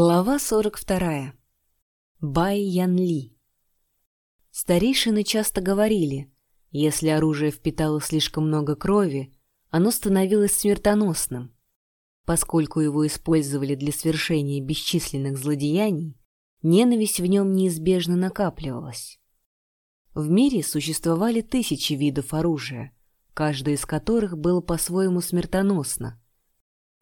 Глава 42. Бай Ян Ли. Старейшины часто говорили, если оружие впитало слишком много крови, оно становилось смертоносным. Поскольку его использовали для свершения бесчисленных злодеяний, ненависть в нем неизбежно накапливалась. В мире существовали тысячи видов оружия, каждое из которых было по-своему смертоносно –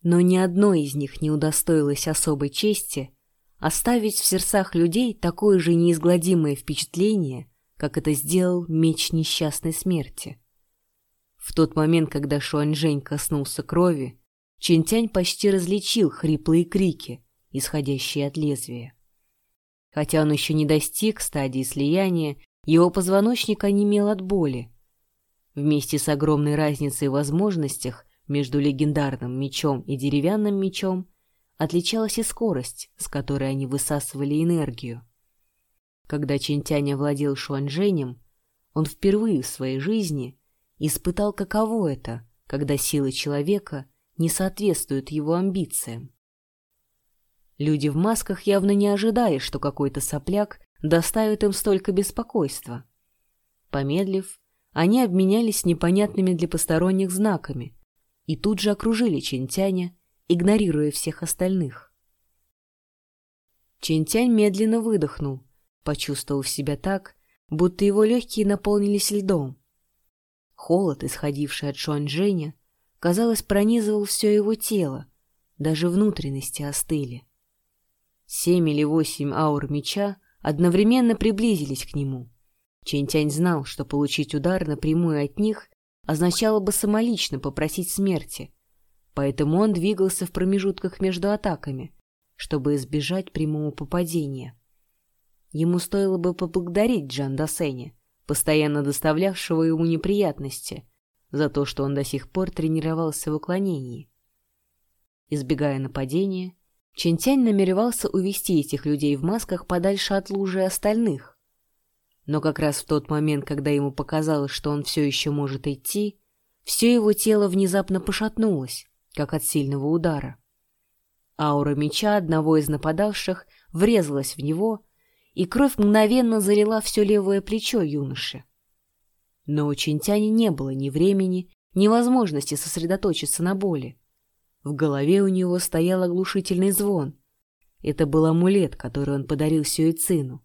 но ни одно из них не удостоилось особой чести оставить в сердцах людей такое же неизгладимое впечатление, как это сделал меч несчастной смерти. В тот момент, когда Шуаньжэнь коснулся крови, Чинтянь почти различил хриплые крики, исходящие от лезвия. Хотя он еще не достиг стадии слияния, его позвоночник онемел от боли. Вместе с огромной разницей в возможностях между легендарным мечом и деревянным мечом отличалась и скорость, с которой они высасывали энергию. Когда Чинтянь овладел Шуанжэнем, он впервые в своей жизни испытал, каково это, когда силы человека не соответствуют его амбициям. Люди в масках явно не ожидали, что какой-то сопляк доставит им столько беспокойства. Помедлив, они обменялись непонятными для посторонних знаками, и тут же окружили Чинтяня, игнорируя всех остальных. Чинтянь медленно выдохнул, почувствовав себя так, будто его легкие наполнились льдом. Холод, исходивший от Шуанчжэня, казалось, пронизывал все его тело, даже внутренности остыли. Семь или восемь аур меча одновременно приблизились к нему. Чентянь знал, что получить удар напрямую от них означало бы самолично попросить смерти, поэтому он двигался в промежутках между атаками, чтобы избежать прямого попадения. Ему стоило бы поблагодарить Джан Досеня, постоянно доставлявшего ему неприятности, за то, что он до сих пор тренировался в уклонении. Избегая нападения, Чентянь намеревался увести этих людей в масках подальше от лужи остальных, но как раз в тот момент, когда ему показалось, что он все еще может идти, все его тело внезапно пошатнулось, как от сильного удара. Аура меча одного из нападавших врезалась в него, и кровь мгновенно залила все левое плечо юноши. Но у Чинтяни не было ни времени, ни возможности сосредоточиться на боли. В голове у него стоял оглушительный звон. Это был амулет, который он подарил Сюэцину.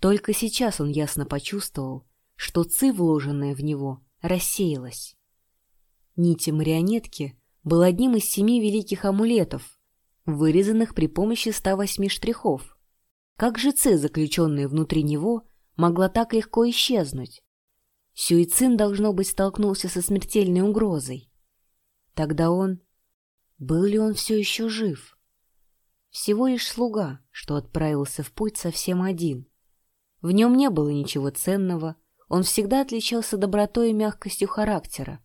Только сейчас он ясно почувствовал, что ци, вложенная в него, рассеялась. Нити марионетки был одним из семи великих амулетов, вырезанных при помощи 108 штрихов. Как же ци, заключенная внутри него, могла так легко исчезнуть? Сюицин, должно быть, столкнулся со смертельной угрозой. Тогда он... Был ли он все еще жив? Всего лишь слуга, что отправился в путь совсем один — в нем не было ничего ценного, он всегда отличался добротой и мягкостью характера.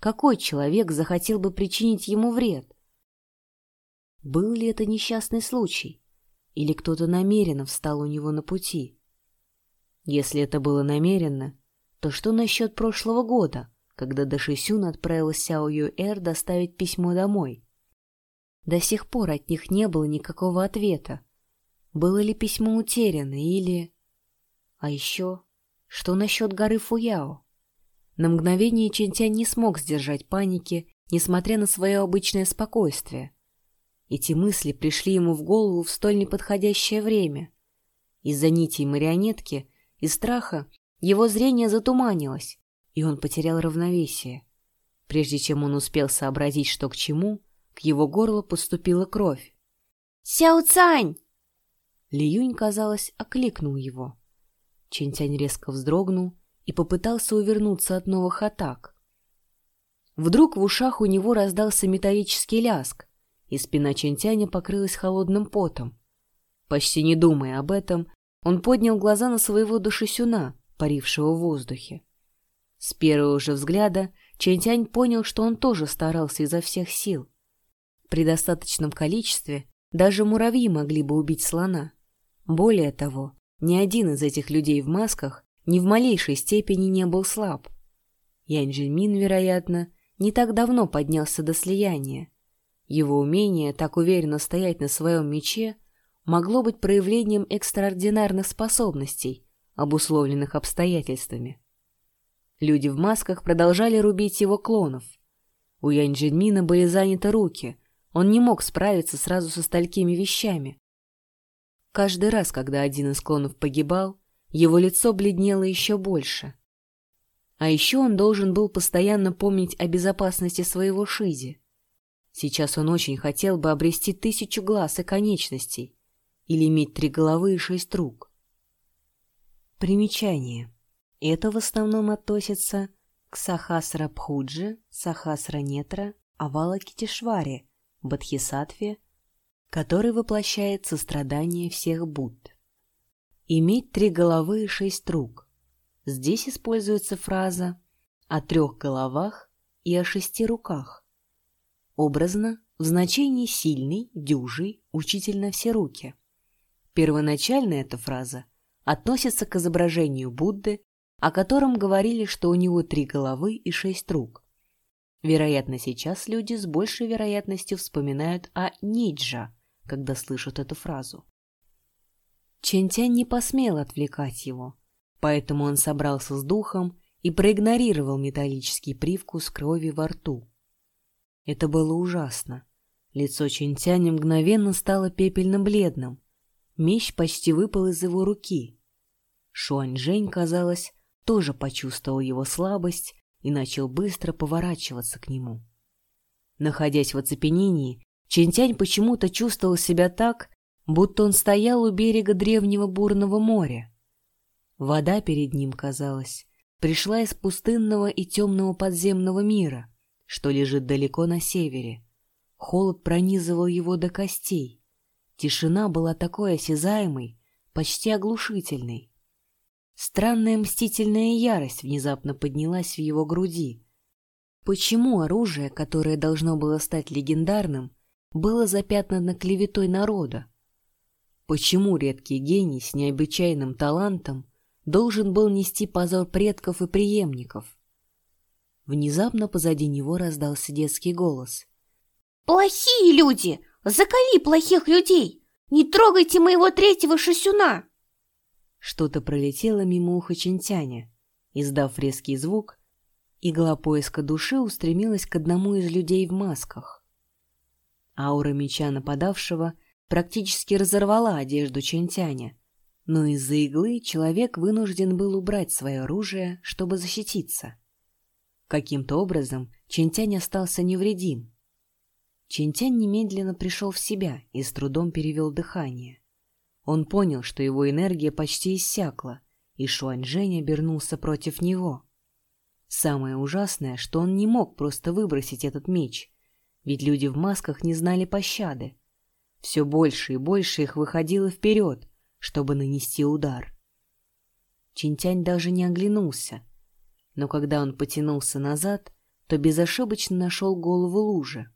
Какой человек захотел бы причинить ему вред? Был ли это несчастный случай? Или кто-то намеренно встал у него на пути? Если это было намеренно, то что насчет прошлого года, когда Дашисюн отправил Сяо Юэр доставить письмо домой? До сих пор от них не было никакого ответа. Было ли письмо утеряно или... А еще, что насчет горы Фуяо? На мгновение Чентянь не смог сдержать паники, несмотря на свое обычное спокойствие. Эти мысли пришли ему в голову в столь неподходящее время. Из-за нитей марионетки и страха его зрение затуманилось, и он потерял равновесие. Прежде чем он успел сообразить, что к чему, к его горлу поступила кровь. «Сяо Цань!» Лиюнь, казалось, окликнул его. Чинтянь резко вздрогнул и попытался увернуться от новых атак. Вдруг в ушах у него раздался металлический ляск, и спина Чинтяня покрылась холодным потом. Почти не думая об этом, он поднял глаза на своего душесюна, парившего в воздухе. С первого же взгляда Чентянь понял, что он тоже старался изо всех сил. При достаточном количестве даже муравьи могли бы убить слона. Более того, ни один из этих людей в масках ни в малейшей степени не был слаб. Янь Джельмин, вероятно, не так давно поднялся до слияния. Его умение так уверенно стоять на своем мече могло быть проявлением экстраординарных способностей, обусловленных обстоятельствами. Люди в масках продолжали рубить его клонов. У Янь Джинмина были заняты руки, он не мог справиться сразу со столькими вещами. Каждый раз, когда один из клонов погибал, его лицо бледнело еще больше. А еще он должен был постоянно помнить о безопасности своего Шизи. Сейчас он очень хотел бы обрести тысячу глаз и конечностей или иметь три головы и шесть рук. Примечание. Это в основном относится к Сахасра Бхуджи, Сахасра Нетра, Авалакитишваре, Бадхисатве, который воплощает сострадание всех Будд. Иметь три головы и шесть рук. Здесь используется фраза о трех головах и о шести руках. Образно, в значении сильный, дюжий, учитель на все руки. Первоначально эта фраза относится к изображению Будды, о котором говорили, что у него три головы и шесть рук. Вероятно, сейчас люди с большей вероятностью вспоминают о Ниджа, когда слышат эту фразу. Чентянь не посмел отвлекать его, поэтому он собрался с духом и проигнорировал металлический привкус крови во рту. Это было ужасно. Лицо Чентяня мгновенно стало пепельно-бледным. Меч почти выпал из его руки. Шуаньжэнь, казалось, тоже почувствовал его слабость и начал быстро поворачиваться к нему. Находясь в оцепенении, Чентянь почему-то чувствовал себя так, будто он стоял у берега древнего бурного моря. Вода перед ним, казалось, пришла из пустынного и темного подземного мира, что лежит далеко на севере. Холод пронизывал его до костей. Тишина была такой осязаемой, почти оглушительной. Странная мстительная ярость внезапно поднялась в его груди. Почему оружие, которое должно было стать легендарным, было запятнано клеветой народа? Почему редкий гений с необычайным талантом должен был нести позор предков и преемников? Внезапно позади него раздался детский голос. «Плохие люди! Закали плохих людей! Не трогайте моего третьего шесюна!» Что-то пролетело мимо уха Чинтяня. Издав резкий звук, игла поиска души устремилась к одному из людей в масках. Аура меча нападавшего практически разорвала одежду Чинтяня, но из-за иглы человек вынужден был убрать свое оружие, чтобы защититься. Каким-то образом Чинтянь остался невредим. Чинтянь немедленно пришел в себя и с трудом перевел дыхание. Он понял, что его энергия почти иссякла, и Шуаньжэнь обернулся против него. Самое ужасное, что он не мог просто выбросить этот меч, ведь люди в масках не знали пощады. Все больше и больше их выходило вперед, чтобы нанести удар. Чинтянь даже не оглянулся, но когда он потянулся назад, то безошибочно нашел голову лужи.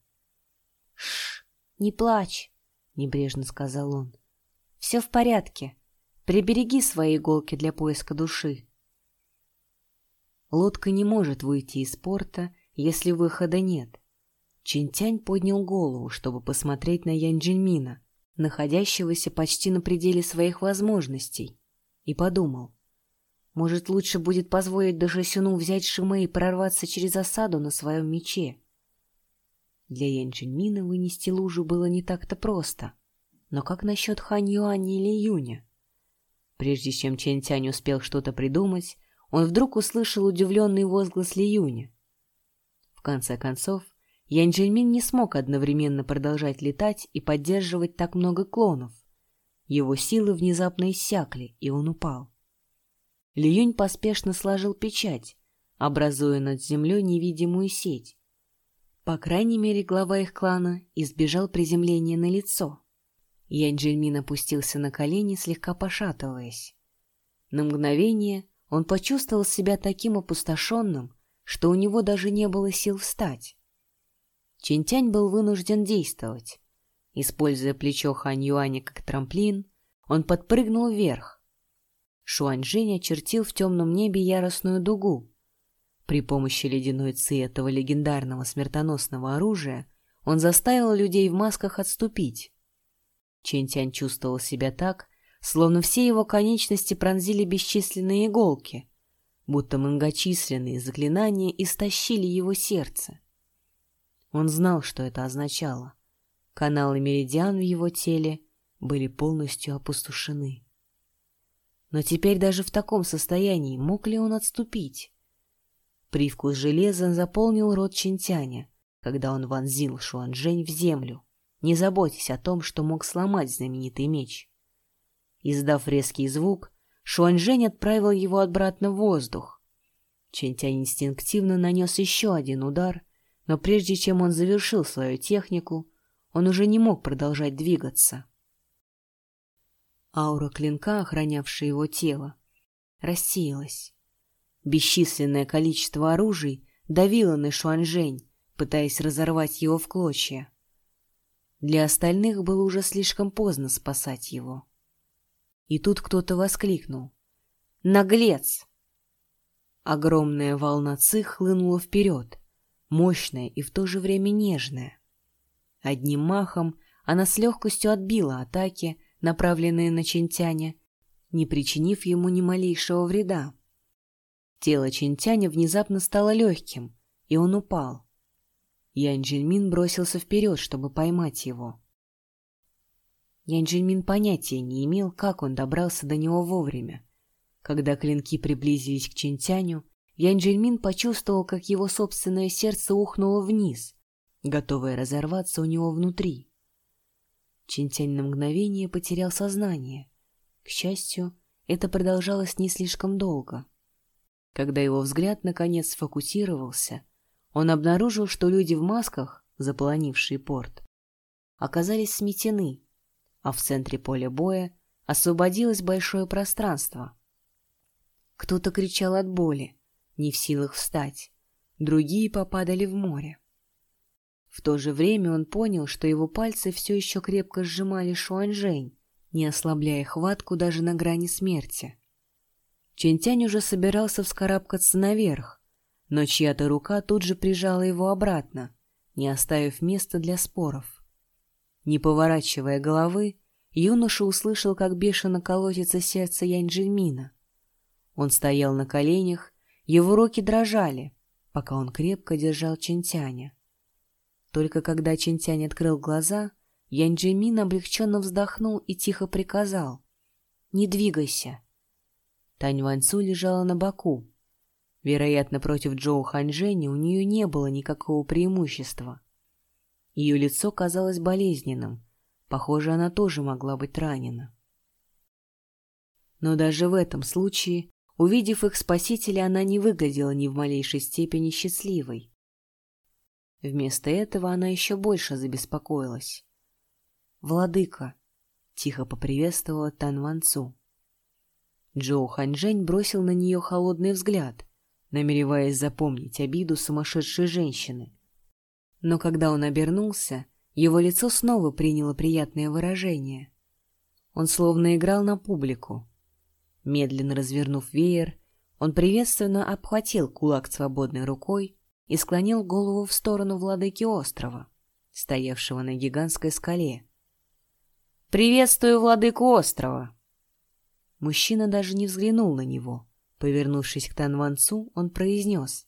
— Шш, не плачь, — небрежно сказал он. Все в порядке. Прибереги свои иголки для поиска души. Лодка не может выйти из порта, если выхода нет. Чинтянь поднял голову, чтобы посмотреть на Янь Джиньмина, находящегося почти на пределе своих возможностей, и подумал, может, лучше будет позволить Дашасюну взять Шимэ и прорваться через осаду на своем мече. Для Янь Джиньмина вынести лужу было не так-то просто — но как насчет Хань Юани или Юня? Прежде чем Чен Тянь успел что-то придумать, он вдруг услышал удивленный возглас Ли Юня. В конце концов, Янь Джельмин не смог одновременно продолжать летать и поддерживать так много клонов. Его силы внезапно иссякли, и он упал. Ли Юнь поспешно сложил печать, образуя над землей невидимую сеть. По крайней мере, глава их клана избежал приземления на лицо. Янь опустился на колени, слегка пошатываясь. На мгновение он почувствовал себя таким опустошенным, что у него даже не было сил встать. Чинтянь был вынужден действовать. Используя плечо Хань Юаня как трамплин, он подпрыгнул вверх. Шуаньжэнь очертил в темном небе яростную дугу. При помощи ледяной ци этого легендарного смертоносного оружия он заставил людей в масках отступить. Чентянь чувствовал себя так, словно все его конечности пронзили бесчисленные иголки, будто многочисленные заклинания истощили его сердце. Он знал, что это означало. Каналы меридиан в его теле были полностью опустошены. Но теперь даже в таком состоянии мог ли он отступить? Привкус железа заполнил рот Чинтяня, когда он вонзил Шуанжэнь в землю, не заботясь о том, что мог сломать знаменитый меч. Издав резкий звук, Шуанжэнь отправил его обратно в воздух. Чентянь инстинктивно нанес еще один удар, но прежде чем он завершил свою технику, он уже не мог продолжать двигаться. Аура клинка, охранявшая его тело, рассеялась. Бесчисленное количество оружий давило на Шуанжэнь, пытаясь разорвать его в клочья. Для остальных было уже слишком поздно спасать его. И тут кто-то воскликнул. «Наглец!» Огромная волна ци хлынула вперед, мощная и в то же время нежная. Одним махом она с легкостью отбила атаки, направленные на Чинтяня, не причинив ему ни малейшего вреда. Тело Чинтяня внезапно стало легким, и он упал. Янь Джельмин бросился вперед, чтобы поймать его. Янь Джельмин понятия не имел, как он добрался до него вовремя. Когда клинки приблизились к Чинтяню, Янь Джельмин почувствовал, как его собственное сердце ухнуло вниз, готовое разорваться у него внутри. Чинтянь на мгновение потерял сознание. К счастью, это продолжалось не слишком долго. Когда его взгляд наконец сфокусировался, он обнаружил, что люди в масках, заполонившие порт, оказались сметены, а в центре поля боя освободилось большое пространство. Кто-то кричал от боли, не в силах встать, другие попадали в море. В то же время он понял, что его пальцы все еще крепко сжимали Шуаньжэнь, не ослабляя хватку даже на грани смерти. Чентянь уже собирался вскарабкаться наверх, но чья-то рука тут же прижала его обратно, не оставив места для споров. Не поворачивая головы, юноша услышал, как бешено колотится сердце Янь-Джельмина. Он стоял на коленях, его руки дрожали, пока он крепко держал Чентяня. Только когда Чинтянь открыл глаза, Янь Джимин облегченно вздохнул и тихо приказал. «Не двигайся». Тань Ванцу лежала на боку. Вероятно, против Джоу Ханьжэня у нее не было никакого преимущества. Ее лицо казалось болезненным. Похоже, она тоже могла быть ранена. Но даже в этом случае, увидев их спасителя, она не выглядела ни в малейшей степени счастливой. Вместо этого она еще больше забеспокоилась. «Владыка!» — тихо поприветствовала Тан Ван Цу. Джоу Ханьжэнь бросил на нее холодный взгляд, намереваясь запомнить обиду сумасшедшей женщины. Но когда он обернулся, его лицо снова приняло приятное выражение. Он словно играл на публику. Медленно развернув веер, он приветственно обхватил кулак свободной рукой и склонил голову в сторону владыки острова, стоявшего на гигантской скале. «Приветствую владыку острова!» Мужчина даже не взглянул на него. Повернувшись к Тан Ванцу, он произнес.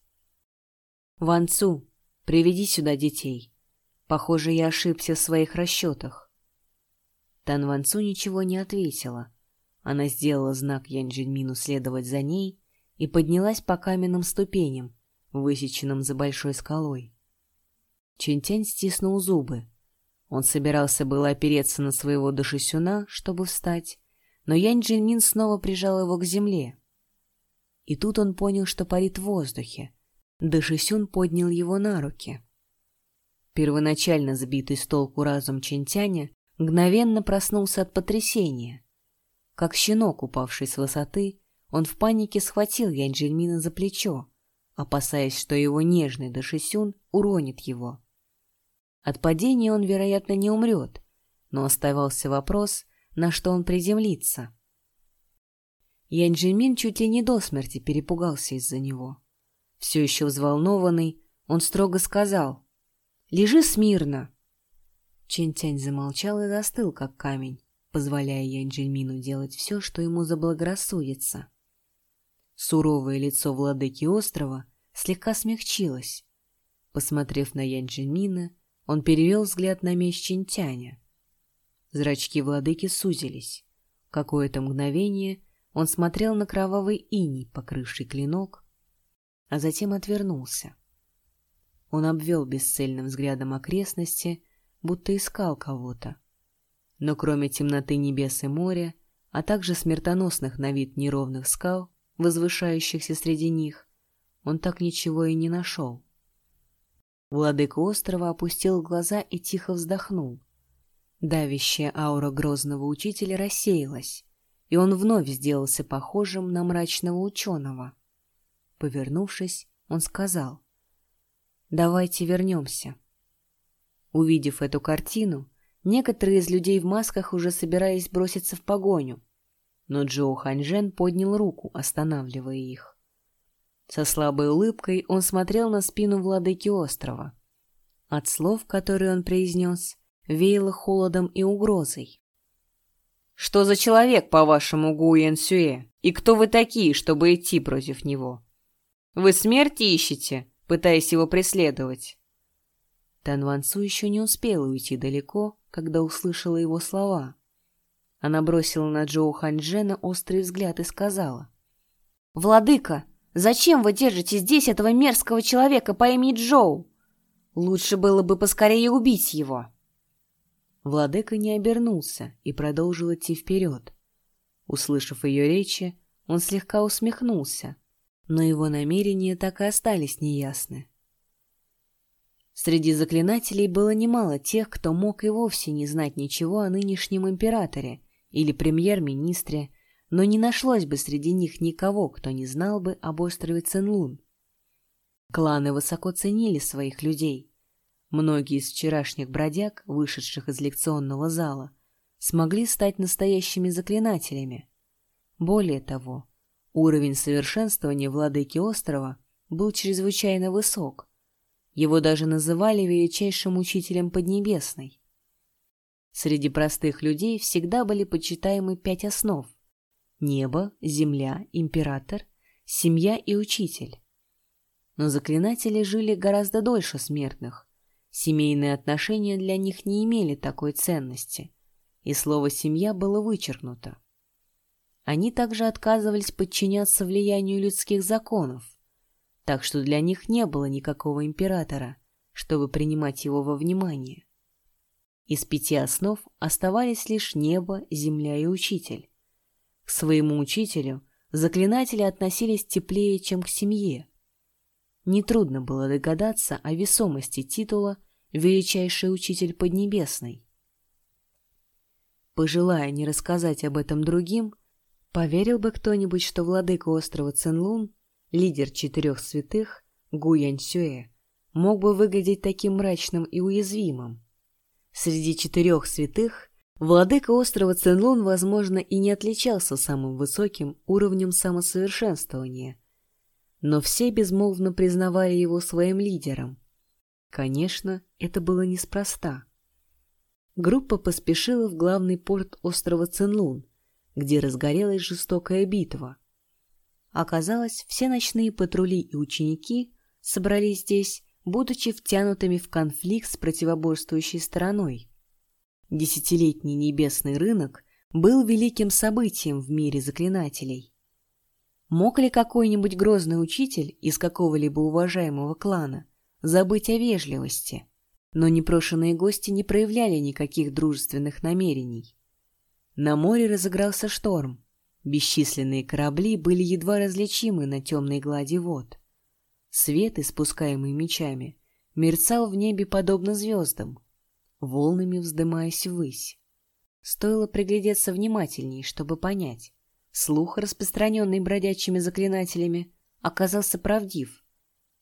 «Ванцу, приведи сюда детей. Похоже, я ошибся в своих расчетах». Тан Ванцу ничего не ответила. Она сделала знак Янь Джиньмину следовать за ней и поднялась по каменным ступеням, высеченном за большой скалой. Чентянь стиснул зубы. Он собирался было опереться на своего душисюна, чтобы встать, но Янь Джинмин снова прижал его к земле. И тут он понял, что парит в воздухе. Дашисюн поднял его на руки. Первоначально сбитый с толку разум Чентяня мгновенно проснулся от потрясения. Как щенок, упавший с высоты, он в панике схватил Янь Джельмина за плечо, опасаясь, что его нежный Дашисюн уронит его. От падения он, вероятно, не умрет, но оставался вопрос, на что он приземлится. Янь-Джимин чуть ли не до смерти перепугался из-за него. Все еще взволнованный, он строго сказал, Лежи смирно!» Чентянь замолчал и застыл, как камень, позволяя Янджельмину делать все, что ему заблагорассудится. Суровое лицо владыки острова слегка смягчилось. Посмотрев на Янджельмина, он перевел взгляд на меч Чентяня. Зрачки владыки сузились. Какое-то мгновение он смотрел на кровавый иней, покрывший клинок, а затем отвернулся. Он обвел бесцельным взглядом окрестности, будто искал кого-то. Но кроме темноты небес и моря, а также смертоносных на вид неровных скал, возвышающихся среди них, он так ничего и не нашел. Владыка острова опустил глаза и тихо вздохнул. Давящая аура грозного учителя рассеялась, и он вновь сделался похожим на мрачного ученого. Повернувшись, он сказал, «Давайте вернемся». Увидев эту картину, некоторые из людей в масках уже собирались броситься в погоню, но Джоу Ханьжен поднял руку, останавливая их. Со слабой улыбкой он смотрел на спину владыки острова. От слов, которые он произнес, веяло холодом и угрозой. «Что за человек, по-вашему, Гу Сюэ? И кто вы такие, чтобы идти против него? Вы смерти ищете, пытаясь его преследовать?» Тан Ван Цу еще не успела уйти далеко, когда услышала его слова. Она бросила на Джоу Ханьчжена острый взгляд и сказала. «Владыка, зачем вы держите здесь этого мерзкого человека по имени Джоу? Лучше было бы поскорее убить его». Владыка не обернулся и продолжил идти вперед. Услышав ее речи, он слегка усмехнулся, но его намерения так и остались неясны. Среди заклинателей было немало тех, кто мог и вовсе не знать ничего о нынешнем императоре или премьер-министре, но не нашлось бы среди них никого, кто не знал бы об острове Ценлун. Кланы высоко ценили своих людей. Многие из вчерашних бродяг, вышедших из лекционного зала, смогли стать настоящими заклинателями. Более того, уровень совершенствования владыки острова был чрезвычайно высок, его даже называли величайшим учителем Поднебесной. Среди простых людей всегда были почитаемы пять основ – небо, земля, император, семья и учитель. Но заклинатели жили гораздо дольше смертных. Семейные отношения для них не имели такой ценности, и слово «семья» было вычеркнуто. Они также отказывались подчиняться влиянию людских законов, так что для них не было никакого императора, чтобы принимать его во внимание. Из пяти основ оставались лишь небо, земля и учитель. К своему учителю заклинатели относились теплее, чем к семье. Нетрудно было догадаться о весомости титула «Величайший учитель Поднебесный». Пожелая не рассказать об этом другим, поверил бы кто-нибудь, что владыка острова Цинлун лидер четырех святых, Гу Яньсюэ, мог бы выглядеть таким мрачным и уязвимым. Среди четырех святых владыка острова Цинлун, возможно, и не отличался самым высоким уровнем самосовершенствования, но все безмолвно признавали его своим лидером. Конечно, это было неспроста. Группа поспешила в главный порт острова Цинлун, где разгорелась жестокая битва – Оказалось, все ночные патрули и ученики собрались здесь, будучи втянутыми в конфликт с противоборствующей стороной. Десятилетний небесный рынок был великим событием в мире заклинателей. Мог ли какой-нибудь грозный учитель из какого-либо уважаемого клана забыть о вежливости? Но непрошенные гости не проявляли никаких дружественных намерений. На море разыгрался шторм. Бесчисленные корабли были едва различимы на темной глади вод. Свет, испускаемый мечами, мерцал в небе подобно звездам, волнами вздымаясь ввысь. Стоило приглядеться внимательней, чтобы понять. Слух, распространенный бродячими заклинателями, оказался правдив.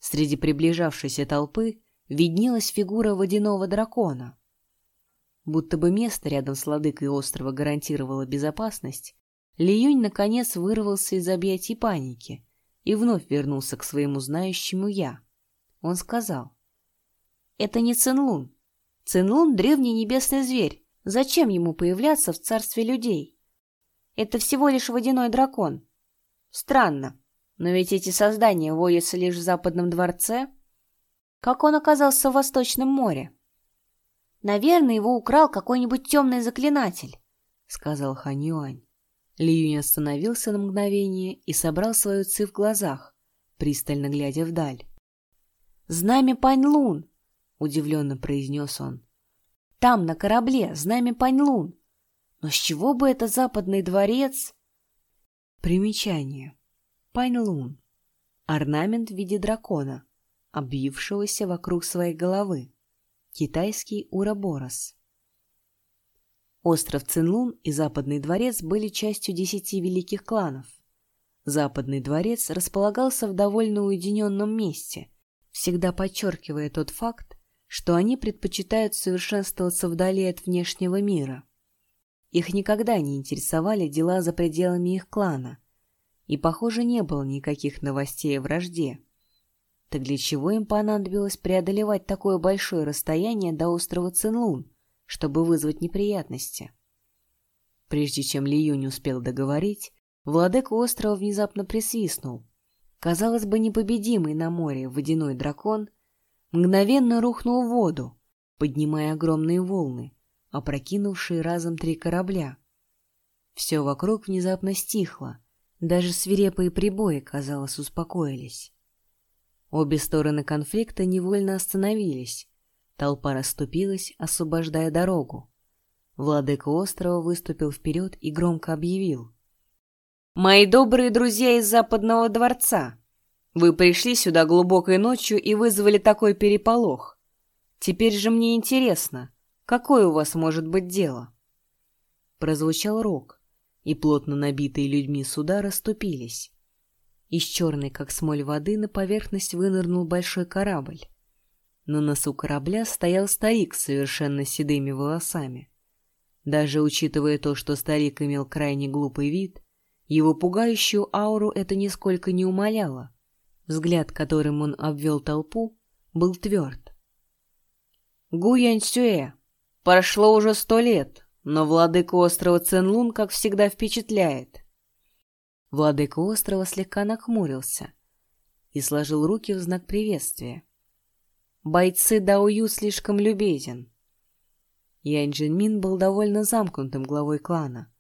Среди приближавшейся толпы виднелась фигура водяного дракона. Будто бы место рядом с ладыкой острова гарантировало безопасность, Лиюнь наконец вырвался из объятий паники и вновь вернулся к своему знающему «я». Он сказал, Это не Цинлун. Цинлун — древний небесный зверь. Зачем ему появляться в царстве людей? Это всего лишь водяной дракон. Странно, но ведь эти создания водятся лишь в западном дворце. Как он оказался в Восточном море? Наверное, его украл какой-нибудь темный заклинатель, — сказал Хан Юань. Ли Юнь остановился на мгновение и собрал свою ци в глазах, пристально глядя вдаль. «Знамя Пань Лун!» — удивленно произнес он. «Там, на корабле, знамя Пань Лун! Но с чего бы это западный дворец?» Примечание. Пань Лун. Орнамент в виде дракона, обвившегося вокруг своей головы. Китайский уроборос. Остров Цинлун и Западный дворец были частью десяти великих кланов. Западный дворец располагался в довольно уединенном месте, всегда подчеркивая тот факт, что они предпочитают совершенствоваться вдали от внешнего мира. Их никогда не интересовали дела за пределами их клана, и, похоже, не было никаких новостей о вражде. Так для чего им понадобилось преодолевать такое большое расстояние до острова Цинлун, чтобы вызвать неприятности. Прежде чем Ли Юнь успел договорить, владыка острова внезапно присвистнул. Казалось бы, непобедимый на море водяной дракон мгновенно рухнул в воду, поднимая огромные волны, опрокинувшие разом три корабля. Все вокруг внезапно стихло, даже свирепые прибои, казалось, успокоились. Обе стороны конфликта невольно остановились, Толпа расступилась, освобождая дорогу. Владыка острова выступил вперед и громко объявил. «Мои добрые друзья из Западного дворца, вы пришли сюда глубокой ночью и вызвали такой переполох. Теперь же мне интересно, какое у вас может быть дело?» Прозвучал рог, и плотно набитые людьми суда расступились. Из черной, как смоль воды, на поверхность вынырнул большой корабль. На носу корабля стоял старик с совершенно седыми волосами. Даже учитывая то, что старик имел крайне глупый вид, его пугающую ауру это нисколько не умаляло. Взгляд, которым он обвел толпу, был тверд. «Гуянь Сюэ, прошло уже сто лет, но владыка острова Ценлун, как всегда, впечатляет». Владыка острова слегка нахмурился и сложил руки в знак приветствия. Бойцы Даою слишком любезен. Янь Джинмин был довольно замкнутым главой клана.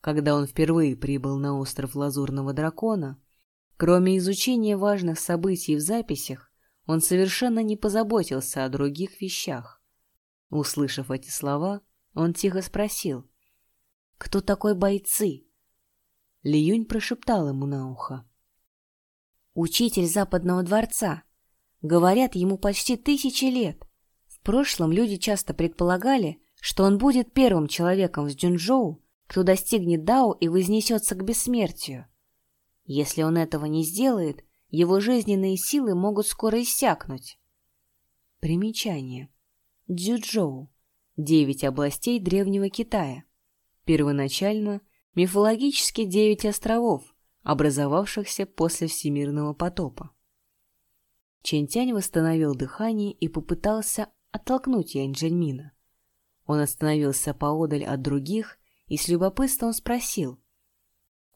Когда он впервые прибыл на остров Лазурного Дракона, кроме изучения важных событий в записях, он совершенно не позаботился о других вещах. Услышав эти слова, он тихо спросил, «Кто такой бойцы?» Ли Юнь прошептал ему на ухо. «Учитель Западного дворца, Говорят, ему почти тысячи лет. В прошлом люди часто предполагали, что он будет первым человеком с Джунчжоу, кто достигнет Дао и вознесется к бессмертию. Если он этого не сделает, его жизненные силы могут скоро иссякнуть. Примечание. Дзюджоу. Девять областей Древнего Китая. Первоначально мифологически девять островов, образовавшихся после Всемирного потопа. Чентянь восстановил дыхание и попытался оттолкнуть Янь Джельмина. Он остановился поодаль от других и с любопытством спросил.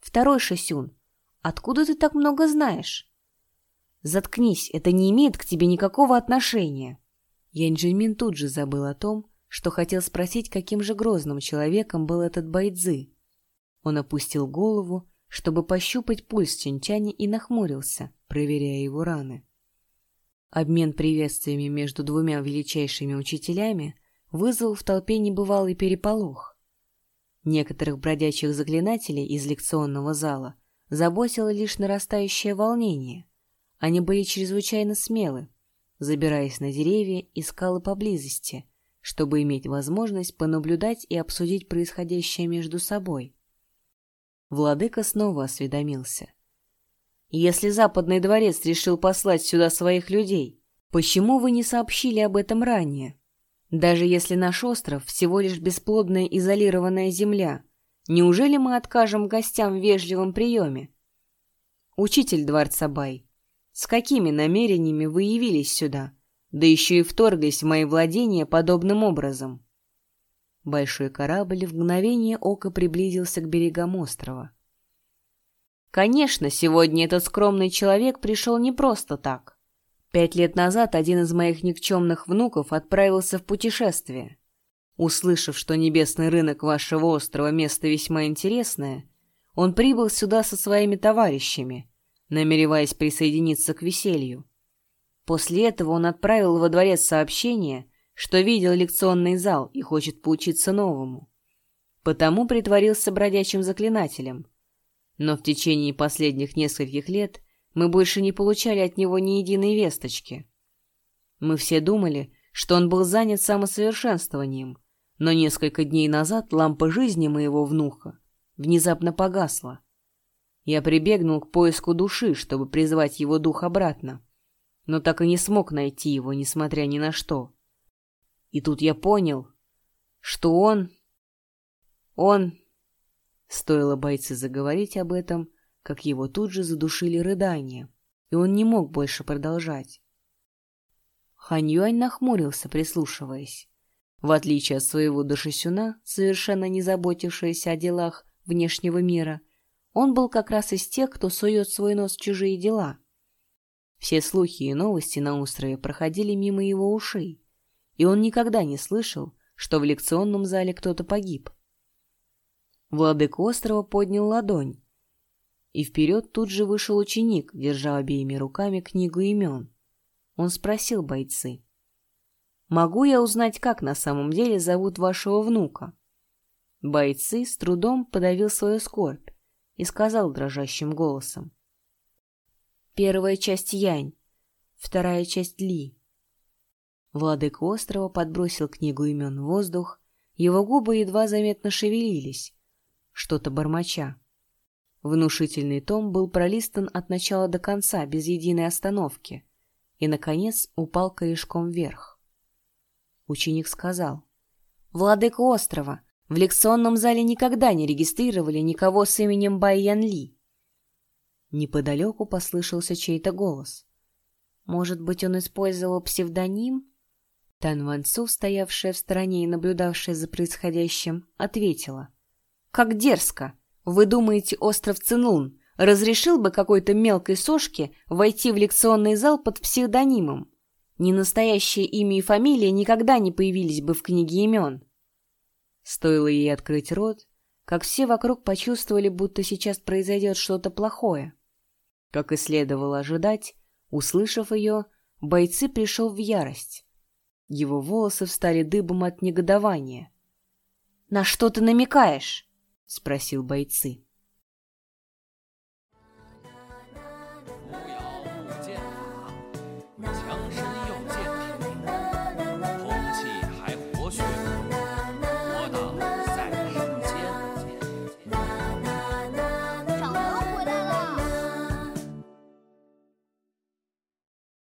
«Второй Шисюн, откуда ты так много знаешь?» «Заткнись, это не имеет к тебе никакого отношения». Янь Джельмин тут же забыл о том, что хотел спросить, каким же грозным человеком был этот Байдзы. Он опустил голову, чтобы пощупать пульс Чентяня и нахмурился, проверяя его раны. Обмен приветствиями между двумя величайшими учителями вызвал в толпе небывалый переполох. Некоторых бродячих заклинателей из лекционного зала заботило лишь нарастающее волнение. Они были чрезвычайно смелы, забираясь на деревья и скалы поблизости, чтобы иметь возможность понаблюдать и обсудить происходящее между собой. Владыка снова осведомился — если Западный дворец решил послать сюда своих людей, почему вы не сообщили об этом ранее? Даже если наш остров всего лишь бесплодная изолированная земля, неужели мы откажем гостям в вежливом приеме? Учитель дворца Бай, с какими намерениями вы явились сюда? да еще и вторглись в мои владения подобным образом. Большой корабль в мгновение ока приблизился к берегам острова. Конечно, сегодня этот скромный человек пришел не просто так. Пять лет назад один из моих никчемных внуков отправился в путешествие. Услышав, что небесный рынок вашего острова место весьма интересное, он прибыл сюда со своими товарищами, намереваясь присоединиться к веселью. После этого он отправил во дворец сообщение, что видел лекционный зал и хочет поучиться новому. Потому притворился бродячим заклинателем. Но в течение последних нескольких лет мы больше не получали от него ни единой весточки. Мы все думали, что он был занят самосовершенствованием, но несколько дней назад лампа жизни моего внука внезапно погасла. Я прибегнул к поиску души, чтобы призвать его дух обратно, но так и не смог найти его, несмотря ни на что. И тут я понял, что он... Он... Стоило бойцы заговорить об этом, как его тут же задушили рыдания, и он не мог больше продолжать. Хань Юань нахмурился, прислушиваясь. В отличие от своего Дашисюна, совершенно не заботившегося о делах внешнего мира, он был как раз из тех, кто сует свой нос в чужие дела. Все слухи и новости на острове проходили мимо его ушей, и он никогда не слышал, что в лекционном зале кто-то погиб. Владык острова поднял ладонь, и вперед тут же вышел ученик, держа обеими руками книгу имен. Он спросил бойцы. Могу я узнать, как на самом деле зовут вашего внука?» Бойцы с трудом подавил свою скорбь и сказал дрожащим голосом. «Первая часть Янь, вторая часть Ли». Владык острова подбросил книгу имен в воздух, его губы едва заметно шевелились, что-то бормоча. Внушительный том был пролистан от начала до конца, без единой остановки, и, наконец, упал корешком вверх. Ученик сказал. «Владыка острова, в лекционном зале никогда не регистрировали никого с именем Байян Ли». Неподалеку послышался чей-то голос. «Может быть, он использовал псевдоним?» Тан Ван Цу, стоявшая в стороне и наблюдавшая за происходящим, ответила. «Как дерзко! Вы думаете, остров Цинлун разрешил бы какой-то мелкой сошке войти в лекционный зал под псевдонимом? Ненастоящее имя и фамилия никогда не появились бы в книге имен. Стоило ей открыть рот, как все вокруг почувствовали, будто сейчас произойдет что-то плохое. Как и следовало ожидать, услышав ее, бойцы пришел в ярость. Его волосы встали дыбом от негодования. «На что ты намекаешь?» — спросил бойцы.